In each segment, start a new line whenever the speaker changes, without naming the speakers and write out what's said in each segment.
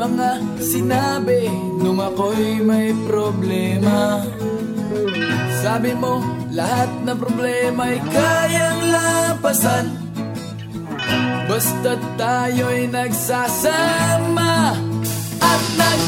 mga sinabi nung ako'y may problema. Sabi mo, lahat ng problema'y kayang lapasan Basta tayo'y nagsasama at nag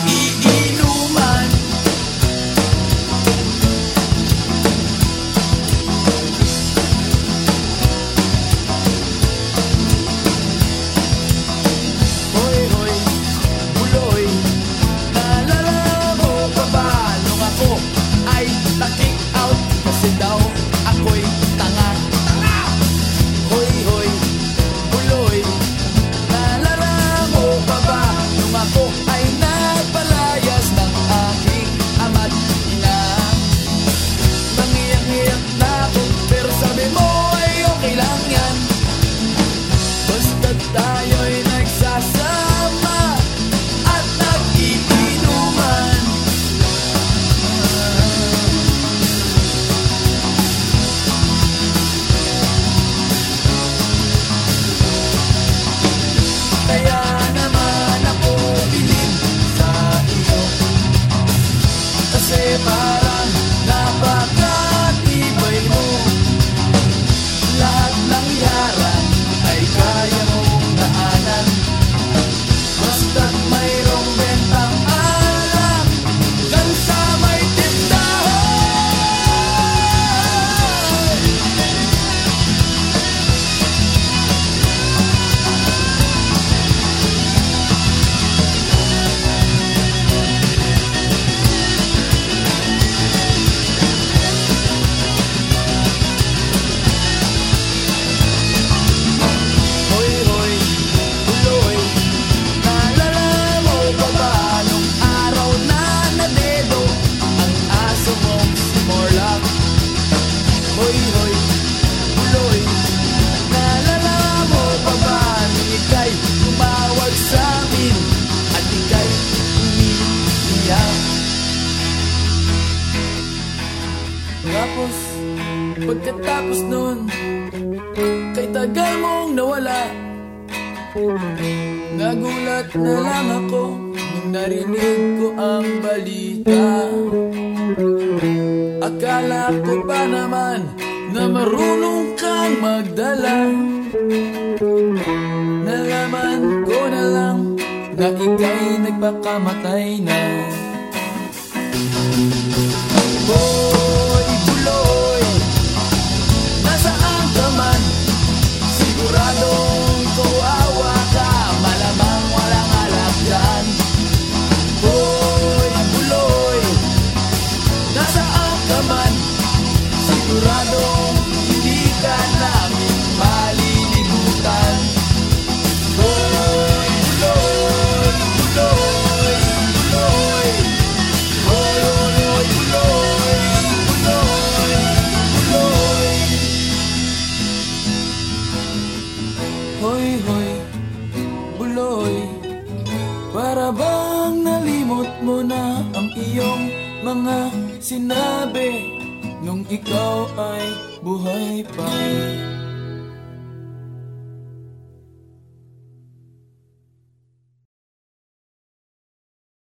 Tapos, pagkatapos nun Kay tagal mong nawala. Nagulat na lang ako Nung narinig ko ang balita. Akala ko ba naman Na marunong kang magdala? Nalaman ko na lang Na ika'y nagpakamatay na. Oh. Hoy, hoy, buloy. Para bang nalimot mo na ang iyong mga sinabi? Nung ikaw ay buhay pa